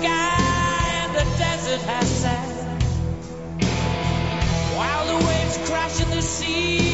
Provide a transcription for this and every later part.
sky the desert has sand. While the waves crash in the sea.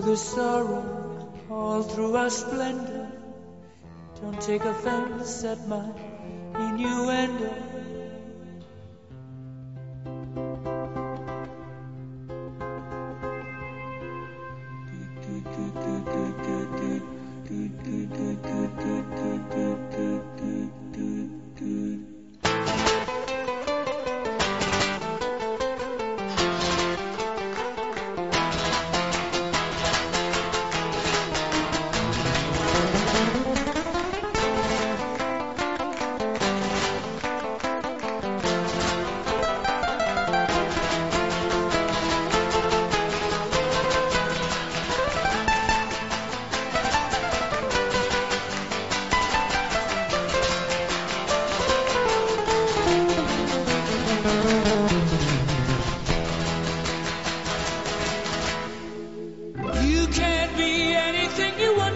through the sorrow, all through our splendor. Don't take offense at my innuendo.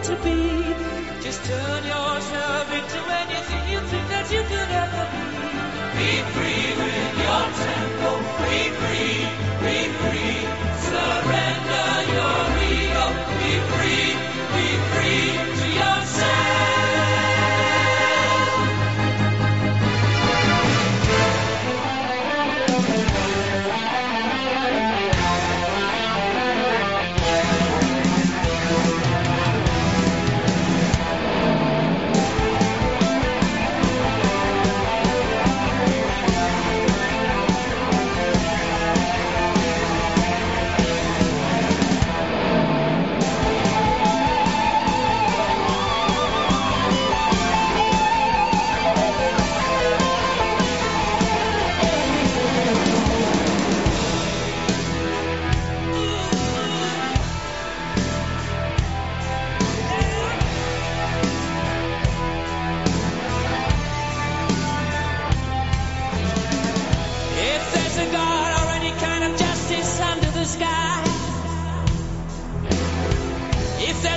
to be. Just turn yourself into anything you think that you could ever be. Be free with your tempo. Be free. Be free.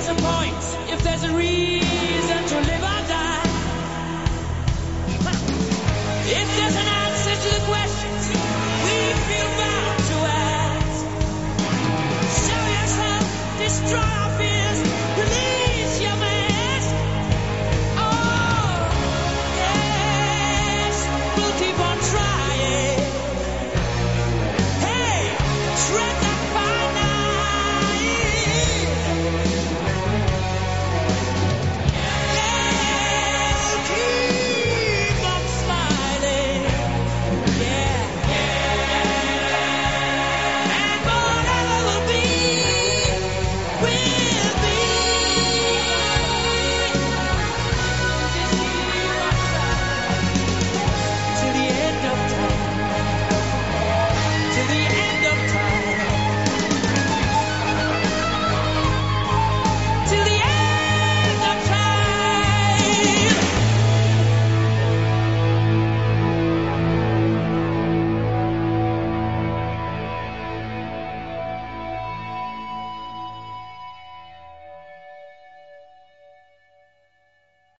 there's a point, if there's a reason.